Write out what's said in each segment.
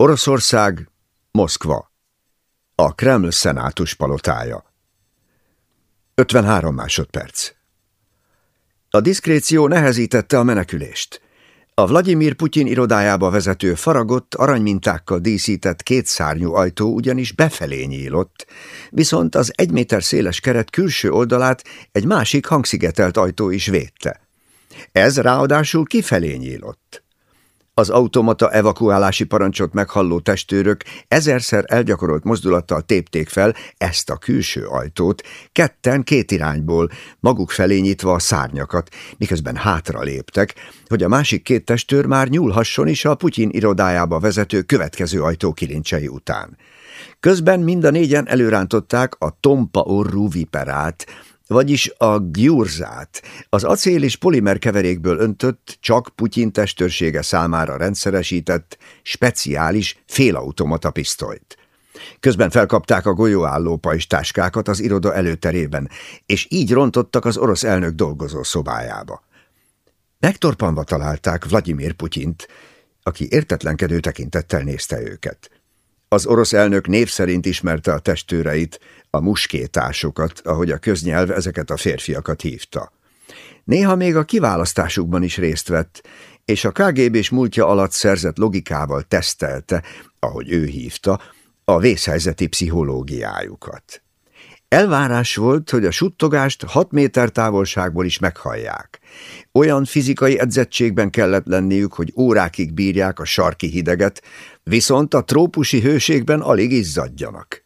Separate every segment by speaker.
Speaker 1: Oroszország, Moszkva. A Kreml szenátus palotája. 53 másodperc. A diszkréció nehezítette a menekülést. A Vladimir Putyin irodájába vezető faragott, aranymintákkal díszített kétszárnyú ajtó ugyanis befelé nyílott, viszont az egy méter széles keret külső oldalát egy másik hangszigetelt ajtó is védte. Ez ráadásul kifelé nyílott. Az automata evakuálási parancsot meghalló testőrök ezerszer elgyakorolt mozdulattal tépték fel ezt a külső ajtót, ketten két irányból, maguk felé nyitva a szárnyakat, miközben hátra léptek, hogy a másik két testőr már nyúlhasson is a Putyin irodájába vezető következő ajtó kilincsei után. Közben mind a négyen előrántották a tompa orrú viperát, vagyis a gyurzát, az acél és polimer keverékből öntött, csak Putyin testőrsége számára rendszeresített, speciális félautomata pisztolyt. Közben felkapták a golyóálló pajstáskákat az iroda előterében, és így rontottak az orosz elnök dolgozó szobájába. Megtorpanva találták Vladimir Putyint, aki értetlenkedő tekintettel nézte őket. Az orosz elnök név szerint ismerte a testőreit, a muskétásokat, ahogy a köznyelv ezeket a férfiakat hívta. Néha még a kiválasztásukban is részt vett, és a KGB-s múltja alatt szerzett logikával tesztelte, ahogy ő hívta, a vészhelyzeti pszichológiájukat. Elvárás volt, hogy a suttogást hat méter távolságból is meghallják. Olyan fizikai edzettségben kellett lenniük, hogy órákig bírják a sarki hideget, viszont a trópusi hőségben alig izzadjanak.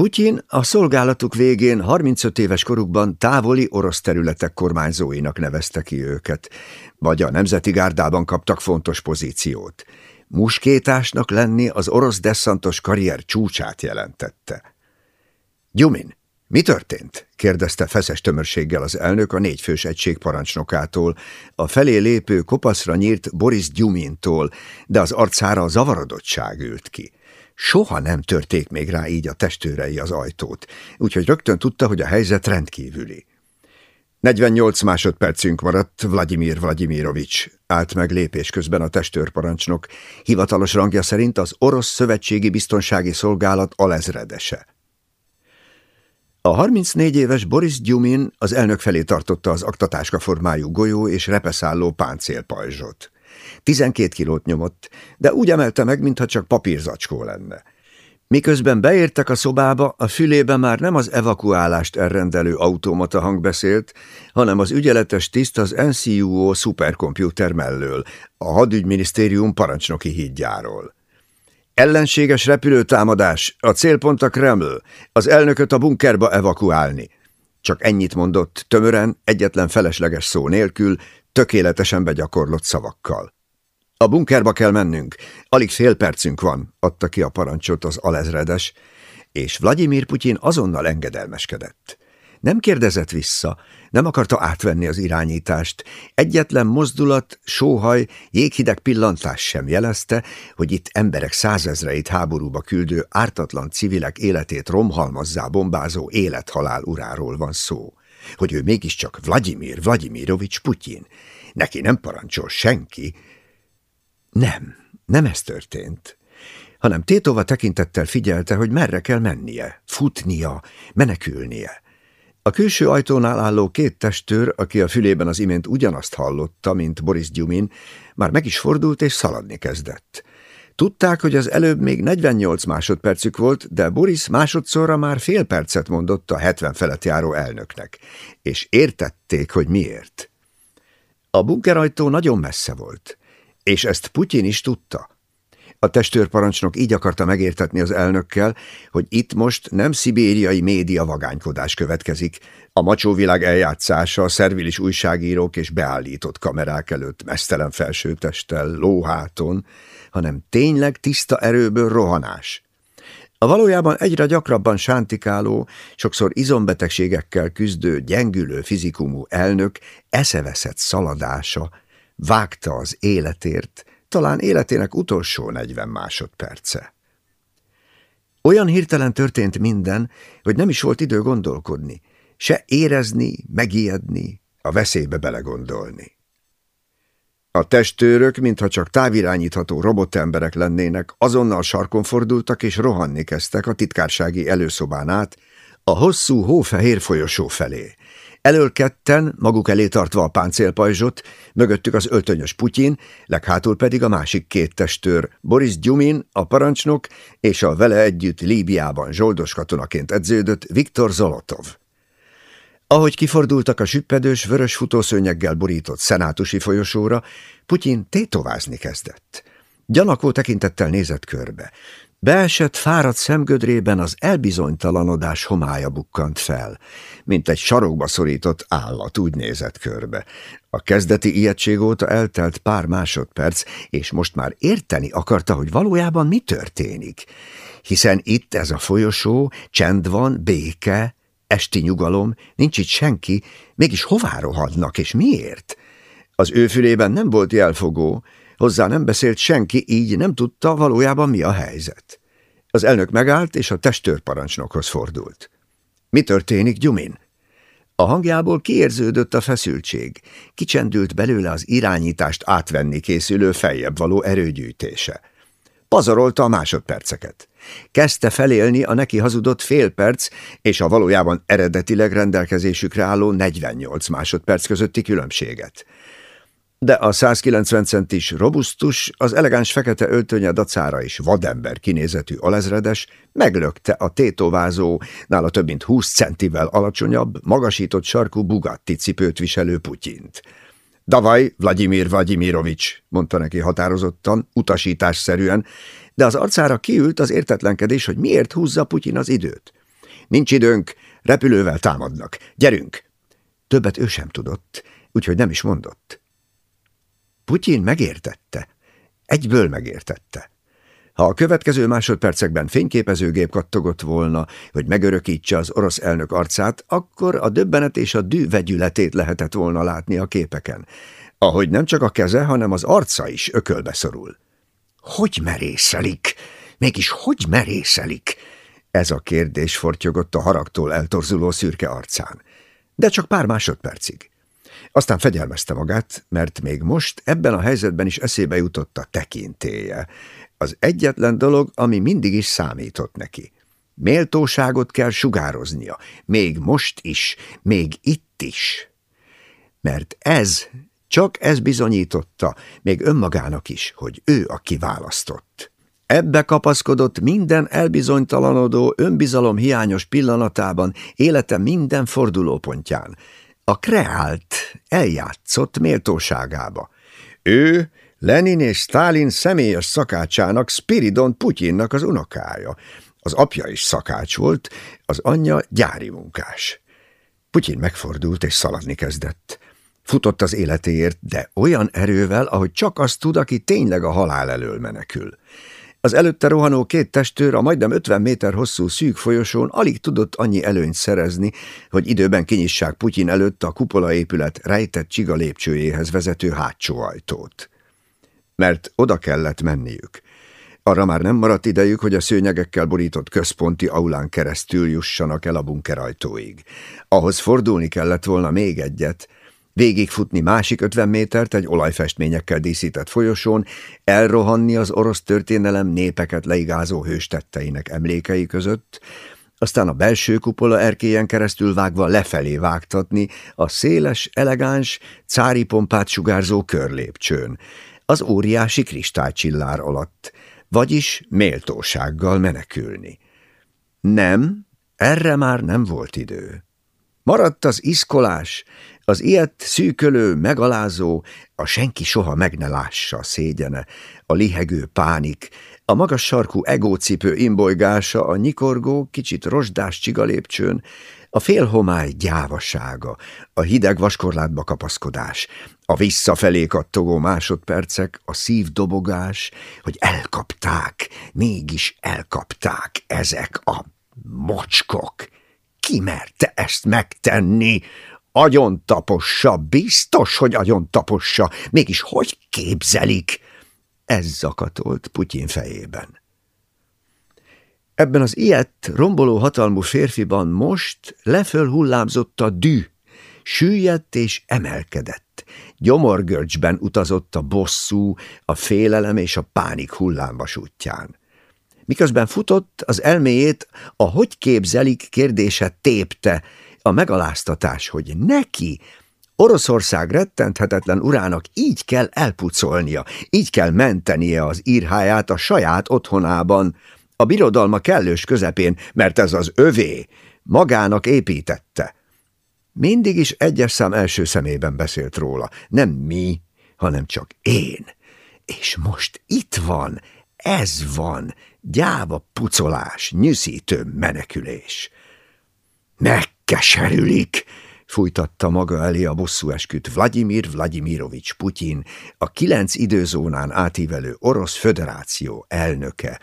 Speaker 1: Putyin a szolgálatuk végén 35 éves korukban távoli orosz területek kormányzóinak nevezte ki őket, vagy a Nemzeti Gárdában kaptak fontos pozíciót. Muskétásnak lenni az orosz desszantos karrier csúcsát jelentette. Gyumin, mi történt? kérdezte feszes tömörséggel az elnök a négyfős egység parancsnokától, a felé lépő kopaszra nyírt Boris Gyumintól, de az arcára a zavarodottság ült ki. Soha nem törték még rá így a testőrei az ajtót, úgyhogy rögtön tudta, hogy a helyzet rendkívüli. 48 másodpercünk maradt, Vladimir Vladimirovics, állt meg lépés közben a testőrparancsnok, hivatalos rangja szerint az Orosz Szövetségi Biztonsági Szolgálat alezredese. A 34 éves Boris Gyumin az elnök felé tartotta az aktatáska formájú golyó és repeszálló páncélpajzsot. 12 kilót nyomott, de úgy emelte meg, mintha csak papírzacskó lenne. Miközben beértek a szobába, a fülébe már nem az evakuálást elrendelő automata hang beszélt, hanem az ügyeletes tiszt az NCUO szuperkomputer mellől, a hadügyminisztérium parancsnoki hídjáról. Ellenséges repülőtámadás, a célpont a Kreml, az elnököt a bunkerba evakuálni. Csak ennyit mondott, tömören, egyetlen felesleges szó nélkül, tökéletesen begyakorlott szavakkal. A bunkerba kell mennünk, alig fél percünk van, adta ki a parancsot az alezredes, és Vladimir Putyin azonnal engedelmeskedett. Nem kérdezett vissza, nem akarta átvenni az irányítást. Egyetlen mozdulat, sóhaj, jéghideg pillantás sem jelezte, hogy itt emberek százezreit háborúba küldő ártatlan civilek életét romhalmazzá bombázó élethalál uráról van szó. Hogy ő mégiscsak Vladimir Vladimirovics Putyin. Neki nem parancsol senki. Nem, nem ez történt hanem Tétova tekintettel figyelte, hogy merre kell mennie, futnia, menekülnie. A külső ajtónál álló két testőr, aki a fülében az imént ugyanazt hallotta, mint Boris Gyumin, már meg is fordult és szaladni kezdett. Tudták, hogy az előbb még 48 másodpercük volt, de Boris másodszorra már fél percet mondott a 70 felett járó elnöknek, és értették, hogy miért. A bunkerajtó nagyon messze volt, és ezt Putyin is tudta. A testőrparancsnok így akarta megértetni az elnökkel, hogy itt most nem szibériai média vagánykodás következik, a macsóvilág eljátszása, a szervilis újságírók és beállított kamerák előtt mesztelen felsőtesttel, lóháton, hanem tényleg tiszta erőből rohanás. A valójában egyre gyakrabban sántikáló, sokszor izombetegségekkel küzdő, gyengülő fizikumú elnök eszeveszett szaladása, vágta az életért, talán életének utolsó negyven másodperce. Olyan hirtelen történt minden, hogy nem is volt idő gondolkodni, se érezni, megijedni, a veszélybe belegondolni. A testőrök, mintha csak távirányítható robotemberek lennének, azonnal sarkon fordultak és rohanni kezdtek a titkársági előszobán át, a hosszú hófehér folyosó felé. Elől ketten, maguk elé tartva a páncélpajzsot, mögöttük az öltönyös Putyin, leghátul pedig a másik két testőr, Boris Gyumin, a parancsnok, és a vele együtt Líbiában zsoldos katonaként edződött Viktor Zolotov. Ahogy kifordultak a süppedős, vörös futószőnyeggel borított szenátusi folyosóra, Putyin tétovázni kezdett. Gyanakó tekintettel nézett körbe. Beesett fáradt szemgödrében az elbizonytalanodás homája bukkant fel, mint egy sarokba szorított állat úgy nézett körbe. A kezdeti ijegység óta eltelt pár másodperc, és most már érteni akarta, hogy valójában mi történik. Hiszen itt ez a folyosó, csend van, béke, esti nyugalom, nincs itt senki, mégis hová rohadnak, és miért? Az ő fülében nem volt jelfogó, hozzá nem beszélt senki, így nem tudta valójában mi a helyzet. Az elnök megállt, és a testőrparancsnokhoz fordult. Mi történik, Gyumin? A hangjából kiérződött a feszültség, kicsendült belőle az irányítást átvenni készülő feljebb való erőgyűjtése. Pazarolta a másodperceket. Kezdte felélni a neki hazudott fél perc és a valójában eredetileg rendelkezésükre álló 48 másodperc közötti különbséget. De a 190 centis robusztus, az elegáns fekete öltönye dacára is vadember kinézetű alezredes meglökte a tétovázó, nála több mint 20 centivel alacsonyabb, magasított sarkú Bugatti cipőt viselő Putyint. Davaj, Vladimir Vladimirovics, mondta neki határozottan, utasításszerűen, de az arcára kiült az értetlenkedés, hogy miért húzza Putyin az időt. Nincs időnk, repülővel támadnak. Gyerünk! Többet ő sem tudott, úgyhogy nem is mondott. Putyin megértette. Egyből megértette. Ha a következő másodpercekben fényképezőgép kattogott volna, hogy megörökítse az orosz elnök arcát, akkor a döbbenet és a dű vegyületét lehetett volna látni a képeken, ahogy nem csak a keze, hanem az arca is ökölbe szorul. Hogy merészelik? Mégis hogy merészelik? Ez a kérdés fortyogott a haragtól eltorzuló szürke arcán. De csak pár másodpercig. Aztán fegyelmezte magát, mert még most ebben a helyzetben is eszébe jutott a tekintéje. Az egyetlen dolog, ami mindig is számított neki. Méltóságot kell sugároznia, még most is, még itt is. Mert ez csak ez bizonyította, még önmagának is, hogy ő a kiválasztott. Ebbe kapaszkodott minden elbizonytalanodó, önbizalom hiányos pillanatában, élete minden fordulópontján. A kreált, eljátszott méltóságába. Ő Lenin és Stalin személyes szakácsának, Spiridon Putyinnak az unokája. Az apja is szakács volt, az anyja gyári munkás. Putyin megfordult és szaladni kezdett. Futott az életéért, de olyan erővel, ahogy csak azt tud, aki tényleg a halál elől menekül. Az előtte rohanó két testőr a majdnem 50 méter hosszú szűk folyosón alig tudott annyi előnyt szerezni, hogy időben kinyissák Putyin előtt a kupolaépület rejtett csiga lépcsőjéhez vezető hátsó ajtót. Mert oda kellett menniük. Arra már nem maradt idejük, hogy a szőnyegekkel borított központi aulán keresztül jussanak el a bunkerajtóig. Ahhoz fordulni kellett volna még egyet, végigfutni másik ötven métert egy olajfestményekkel díszített folyosón, elrohanni az orosz történelem népeket leigázó hőstetteinek emlékei között, aztán a belső kupola erkélyen keresztül vágva lefelé vágtatni a széles, elegáns, cári pompát sugárzó körlépcsőn, az óriási kristálycsillár alatt, vagyis méltósággal menekülni. Nem, erre már nem volt idő. Maradt az iszkolás, az ilyet szűkölő, megalázó, a senki soha meg ne lássa szégyene, a lihegő pánik, a magas sarkú egócipő imbolygása, a nyikorgó, kicsit rozsdás csigalépcsőn, a félhomály gyávasága, a hideg vaskorlátba kapaszkodás, a visszafelé kattogó másodpercek, a szívdobogás, hogy elkapták, mégis elkapták ezek a mocskok. Ki merte ezt megtenni? Agyon tapossa, biztos, hogy agyon tapossa, mégis hogy képzelik? Ez zakatolt Putyin fejében. Ebben az ilyet romboló hatalmú férfiban most leföl hullámzott a dű, süllyedt és emelkedett. Gyomorgörcsben utazott a bosszú, a félelem és a pánik hullámvasútján. Miközben futott, az elméjét a hogy képzelik kérdése tépte, a megaláztatás, hogy neki, Oroszország rettenthetetlen urának így kell elpucolnia, így kell mentenie az írháját a saját otthonában, a birodalma kellős közepén, mert ez az övé, magának építette. Mindig is egyes szám első szemében beszélt róla, nem mi, hanem csak én. És most itt van, ez van, gyáva pucolás, nyűszítő menekülés. Megkeserülik, fújtatta maga elé a esküt Vladimir Vladimirovics Putyin, a kilenc időzónán átívelő orosz föderáció elnöke,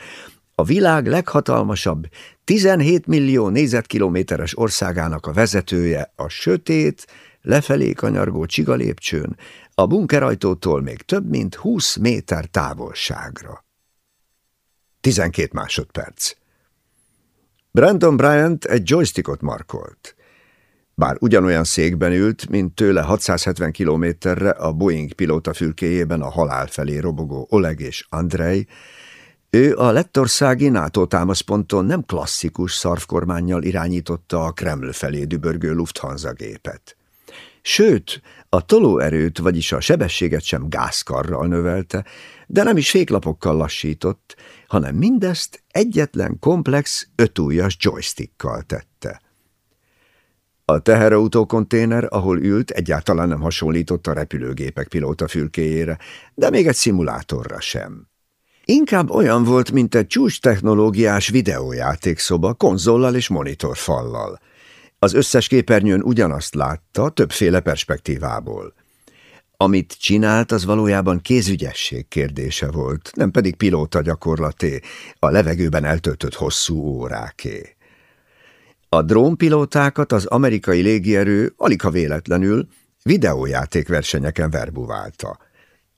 Speaker 1: a világ leghatalmasabb, 17 millió négyzetkilométeres országának a vezetője a sötét, lefelé kanyargó csigalépcsőn, a bunkerajtótól még több mint 20 méter távolságra. 12 másodperc. Brandon Bryant egy joystickot markolt. Bár ugyanolyan székben ült, mint tőle 670 kilométerre a Boeing pilóta fülkéjében a halál felé robogó Oleg és Andrei, ő a lettországi NATO támaszponton nem klasszikus szarvkormányjal irányította a Kreml felé dübörgő Lufthansa gépet. Sőt, a tolóerőt, vagyis a sebességet sem gázkarral növelte, de nem is féklapokkal lassított, hanem mindezt egyetlen komplex, ötújas joystickkal tette. A teherautó konténer, ahol ült, egyáltalán nem hasonlított a repülőgépek pilóta fülkéjére, de még egy szimulátorra sem. Inkább olyan volt, mint egy csúcs technológiás videójátékszoba konzollal és monitorfallal. Az összes képernyőn ugyanazt látta, többféle perspektívából. Amit csinált, az valójában kézügyesség kérdése volt, nem pedig pilóta gyakorlaté, a levegőben eltöltött hosszú óráké. A drónpilótákat az amerikai légierő alig véletlenül videójátékversenyeken verbuválta.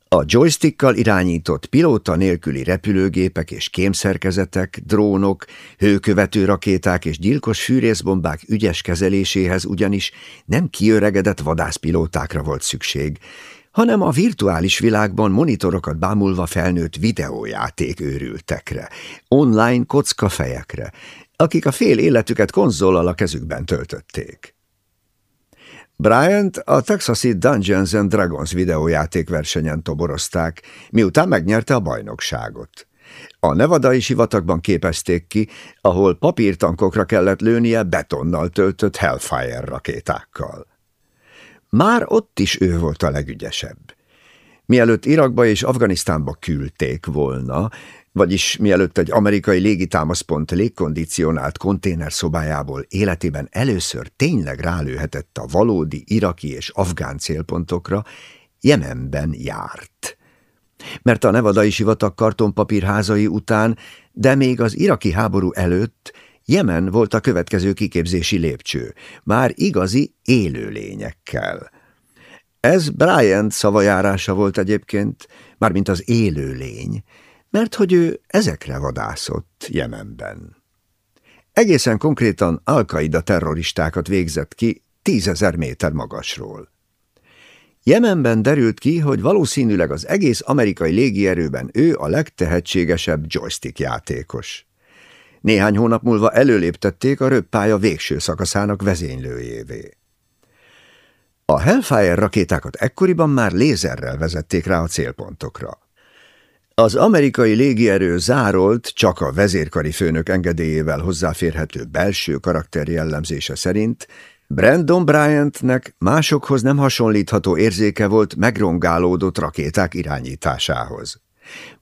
Speaker 1: A joystickkal irányított pilóta nélküli repülőgépek és kémszerkezetek, drónok, hőkövető rakéták és gyilkos fűrészbombák ügyes kezeléséhez ugyanis nem kiöregedett vadászpilótákra volt szükség, hanem a virtuális világban monitorokat bámulva felnőtt videójáték őrültekre, online kockafejekre, akik a fél életüket konzollal a kezükben töltötték. Bryant a Texasi Dungeons and Dragons videójátékversenyen toborozták, miután megnyerte a bajnokságot. A nevadai sivatagban képezték ki, ahol papírtankokra kellett lőnie betonnal töltött Hellfire rakétákkal. Már ott is ő volt a legügyesebb. Mielőtt Irakba és Afganisztánba küldték volna, vagyis mielőtt egy amerikai légitámaszpont légkondicionált konténerszobájából életében először tényleg rálőhetett a valódi iraki és afgán célpontokra, Jemenben járt. Mert a nevadai sivatag kartonpapírházai után, de még az iraki háború előtt Jemen volt a következő kiképzési lépcső, már igazi élőlényekkel. Ez Bryant szavajárása volt egyébként, mármint az élőlény, mert hogy ő ezekre vadászott Jemenben. Egészen konkrétan Al-Qaida terroristákat végzett ki tízezer méter magasról. Jemenben derült ki, hogy valószínűleg az egész amerikai légierőben ő a legtehetségesebb joystick játékos. Néhány hónap múlva előléptették a röppálya végső szakaszának vezénylőjévé. A Hellfire rakétákat ekkoriban már lézerrel vezették rá a célpontokra. Az amerikai légierő zárolt, csak a vezérkari főnök engedélyével hozzáférhető belső karakter jellemzése szerint Brandon Bryantnek másokhoz nem hasonlítható érzéke volt megrongálódott rakéták irányításához.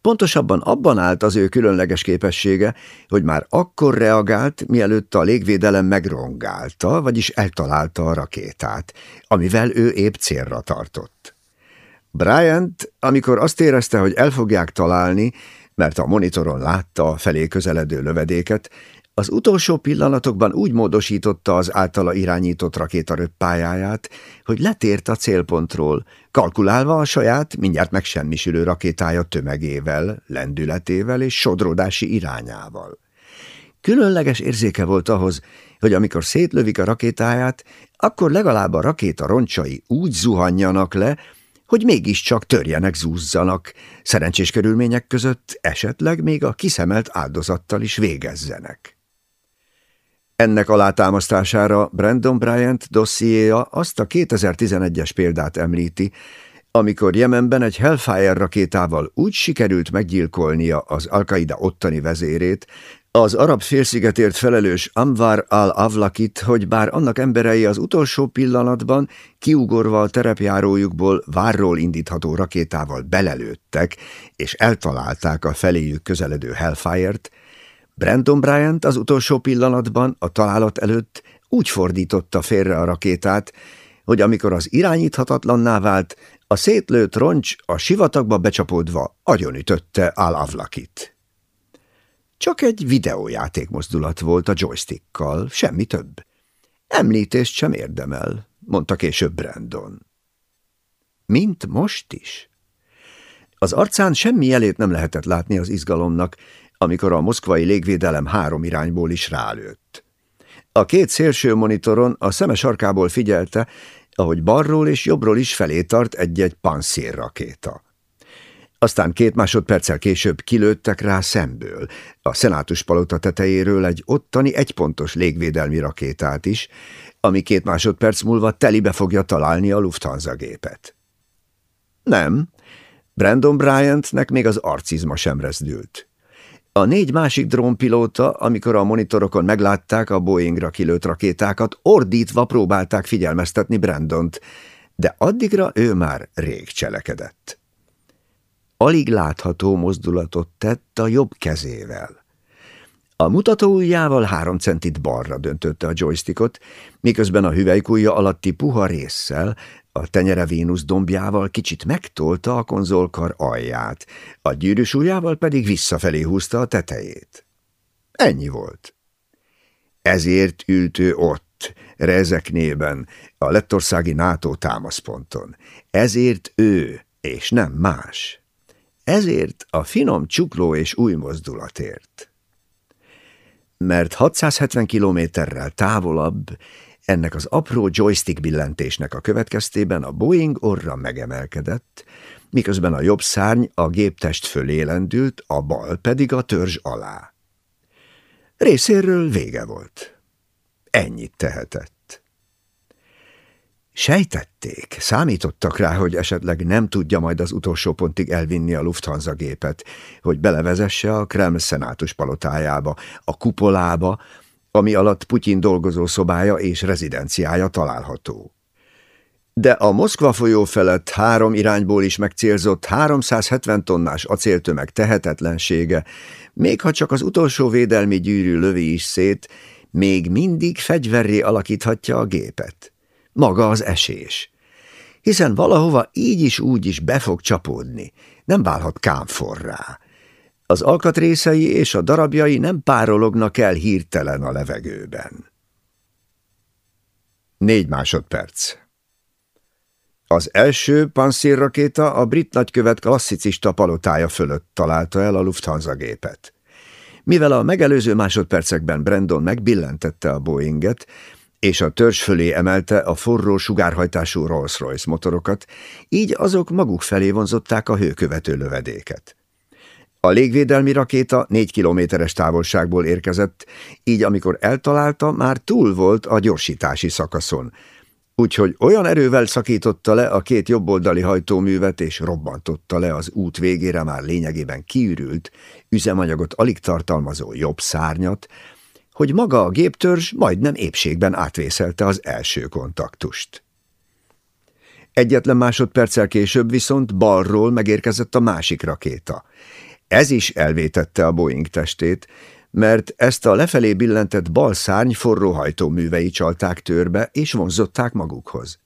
Speaker 1: Pontosabban abban állt az ő különleges képessége, hogy már akkor reagált, mielőtt a légvédelem megrongálta, vagyis eltalálta a rakétát, amivel ő épp célra tartott. Bryant, amikor azt érezte, hogy el fogják találni, mert a monitoron látta a felé közeledő lövedéket, az utolsó pillanatokban úgy módosította az általa irányított rakéta röppájáját, hogy letért a célpontról, kalkulálva a saját, mindjárt megsemmisülő rakétája tömegével, lendületével és sodródási irányával. Különleges érzéke volt ahhoz, hogy amikor szétlövik a rakétáját, akkor legalább a rakéta roncsai úgy zuhanjanak le, hogy mégiscsak törjenek, zúzzanak, szerencsés körülmények között esetleg még a kiszemelt áldozattal is végezzenek. Ennek alátámasztására Brandon Bryant dossziéja azt a 2011-es példát említi, amikor Jemenben egy Hellfire rakétával úgy sikerült meggyilkolnia az Al-Qaida ottani vezérét, az arab félszigetért felelős Amvar al-Avlakit, hogy bár annak emberei az utolsó pillanatban kiugorva a terepjárójukból várról indítható rakétával belelőttek, és eltalálták a feléjük közeledő Hellfire-t, Brandon Bryant az utolsó pillanatban a találat előtt úgy fordította félre a rakétát, hogy amikor az irányíthatatlanná vált, a szétlőtt roncs a sivatagba becsapódva agyonütötte Al-Avlakit. Csak egy videójáték mozdulat volt a joystickkal, semmi több. Említést sem érdemel, mondta később Brandon. Mint most is. Az arcán semmi jelét nem lehetett látni az izgalomnak, amikor a moszkvai légvédelem három irányból is rálőtt. A két szélső monitoron a szeme sarkából figyelte, ahogy balról és jobbról is felé tart egy-egy panszérrakéta. Aztán két másodperccel később kilőttek rá szemből, a szenátus palota tetejéről egy ottani egypontos légvédelmi rakétát is, ami két másodperc múlva telibe fogja találni a Lufthansa gépet. Nem, Brandon Bryantnek még az arcizma sem rezdült. A négy másik drónpilóta, amikor a monitorokon meglátták a Boeingra kilőtt rakétákat, ordítva próbálták figyelmeztetni Brandont, de addigra ő már rég cselekedett. Alig látható mozdulatot tett a jobb kezével. A mutatóujjával három centit balra döntötte a joystickot, miközben a hüvelykújja alatti puha résszel, a tenyere Vénusz dombjával kicsit megtolta a konzolkar alját, a gyűrűs ujjával pedig visszafelé húzta a tetejét. Ennyi volt. Ezért ült ő ott, rezeknében, a lettországi NATO támaszponton. Ezért ő, és nem más. Ezért a finom csukló és új mozdulatért. Mert 670 kilométerrel távolabb ennek az apró joystick billentésnek a következtében a Boeing orra megemelkedett, miközben a jobb szárny a géptest fölé lendült, a bal pedig a törzs alá. Részéről vége volt. Ennyit tehetett. Sejtették, számítottak rá, hogy esetleg nem tudja majd az utolsó pontig elvinni a Lufthansa gépet, hogy belevezesse a Kreml szenátus palotájába, a kupolába, ami alatt Putyin dolgozó szobája és rezidenciája található. De a Moszkva folyó felett három irányból is megcélzott 370 tonnás acéltömeg tehetetlensége, még ha csak az utolsó védelmi gyűrű lövi is szét, még mindig fegyverré alakíthatja a gépet. Maga az esés. Hiszen valahova így is úgy is be fog csapódni, nem válhat kámforrá. Az alkatrészei és a darabjai nem párolognak el hirtelen a levegőben. Négy másodperc. Az első panszírrakéta a brit nagykövet klasszicista palotája fölött találta el a Lufthansa gépet. Mivel a megelőző másodpercekben Brandon megbillentette a Boeinget, és a törzs fölé emelte a forró sugárhajtású Rolls-Royce motorokat, így azok maguk felé vonzották a hőkövető lövedéket. A légvédelmi rakéta négy kilométeres távolságból érkezett, így amikor eltalálta, már túl volt a gyorsítási szakaszon, úgyhogy olyan erővel szakította le a két jobboldali hajtóművet, és robbantotta le az út végére már lényegében kiürült, üzemanyagot alig tartalmazó jobb szárnyat, hogy maga a géptörzs majdnem épségben átvészelte az első kontaktust. Egyetlen másodperccel később viszont balról megérkezett a másik rakéta – ez is elvétette a Boeing testét, mert ezt a lefelé billentett bal szárny forró hajtóművei csalták törbe és vonzották magukhoz.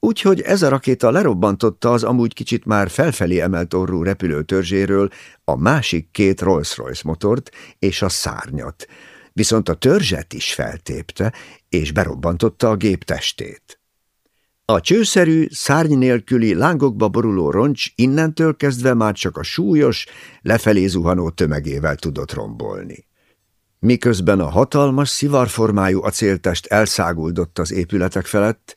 Speaker 1: Úgyhogy ez a rakéta lerobbantotta az amúgy kicsit már felfelé emelt orrú repülő törzséről a másik két Rolls-Royce motort és a szárnyat, viszont a törzset is feltépte, és berobbantotta a gép testét. A csőszerű, szárny nélküli lángokba boruló roncs innentől kezdve már csak a súlyos, lefelé zuhanó tömegével tudott rombolni. Miközben a hatalmas, szivarformájú acéltest elszáguldott az épületek felett,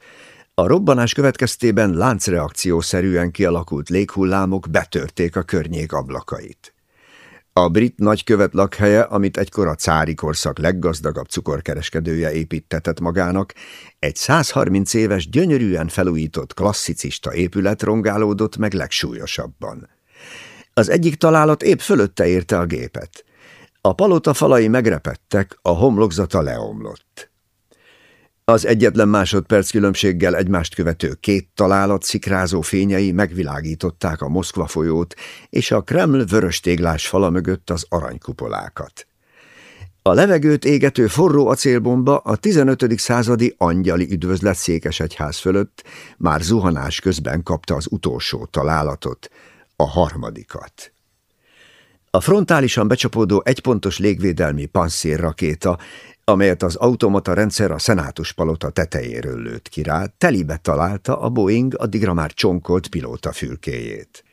Speaker 1: a robbanás következtében láncreakciószerűen kialakult léghullámok betörték a környék ablakait. A brit nagykövet lakhelye, amit egykor a cári korszak leggazdagabb cukorkereskedője építetett magának, egy 130 éves, gyönyörűen felújított klasszicista épület rongálódott meg legsúlyosabban. Az egyik találat épp fölötte érte a gépet. A palota falai megrepettek, a homlokzata leomlott. Az egyetlen másodperc különbséggel egymást követő két találat szikrázó fényei megvilágították a Moszkva folyót és a Kreml vöröstéglás fala mögött az aranykupolákat. A levegőt égető forró acélbomba a 15. századi angyali üdvözlet székesegyház fölött már zuhanás közben kapta az utolsó találatot, a harmadikat. A frontálisan becsapódó egypontos légvédelmi panszérrakéta amelyet az automata rendszer a szenátus palota tetejéről lőtt ki rá, telibe találta a Boeing addigra már csonkolt pilóta fülkéjét.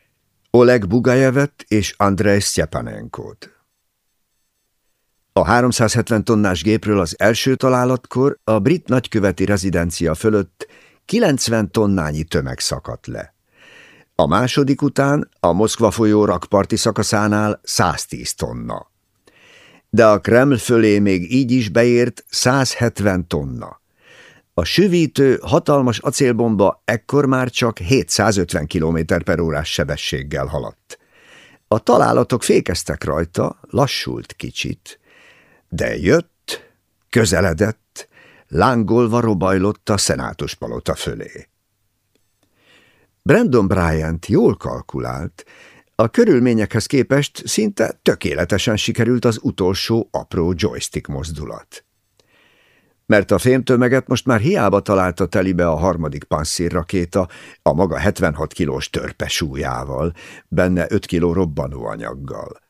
Speaker 1: Oleg Bugajevet és Andrei Sztyepanenkót. A 370 tonnás gépről az első találatkor a brit nagyköveti rezidencia fölött 90 tonnányi tömeg szakadt le. A második után a Moszkva folyó rakparti szakaszánál 110 tonna de a Kreml fölé még így is beért 170 tonna. A süvítő, hatalmas acélbomba ekkor már csak 750 km per órás sebességgel haladt. A találatok fékeztek rajta, lassult kicsit, de jött, közeledett, lángolva robajlott a szenátus palota fölé. Brandon Bryant jól kalkulált, a körülményekhez képest szinte tökéletesen sikerült az utolsó apró joystick mozdulat. Mert a fémtömeget most már hiába találta telibe a harmadik rakéta a maga 76 kilós törpe súlyával, benne 5 kiló robbanóanyaggal.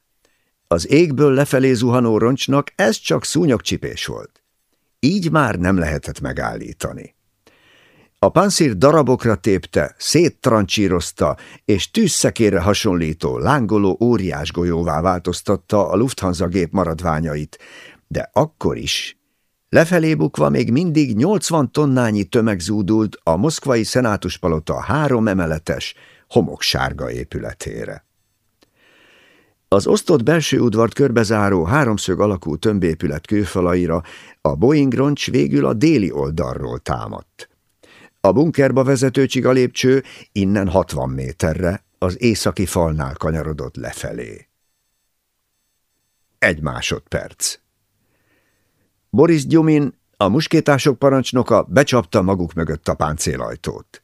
Speaker 1: Az égből lefelé zuhanó roncsnak ez csak szúnyogcsipés volt. Így már nem lehetett megállítani. A panszír darabokra tépte, széttrancsírozta, és tűzszekére hasonlító, lángoló óriás golyóvá változtatta a Lufthansa gép maradványait, de akkor is. Lefelé bukva még mindig 80 tonnányi tömeg zúdult a moszkvai szenátuspalota három emeletes, homoksárga épületére. Az osztott belső udvart körbezáró háromszög alakú tömbépület kőfalaira a Boeing roncs végül a déli oldalról támadt. A bunkerba vezető csiga lépcső innen 60 méterre, az északi falnál kanyarodott lefelé. Egy másodperc. Boris Gyumin, a muskétások parancsnoka becsapta maguk mögött a páncélajtót.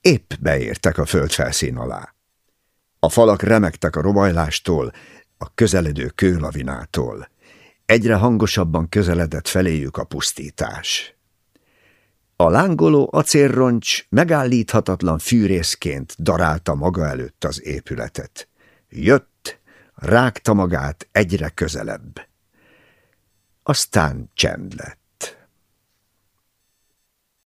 Speaker 1: Épp beértek a földfelszín alá. A falak remektek a robajlástól, a közeledő kőlavinától. Egyre hangosabban közeledett feléjük a pusztítás. A lángoló acélroncs megállíthatatlan fűrészként darálta maga előtt az épületet. Jött, rágta magát egyre közelebb. Aztán csend lett.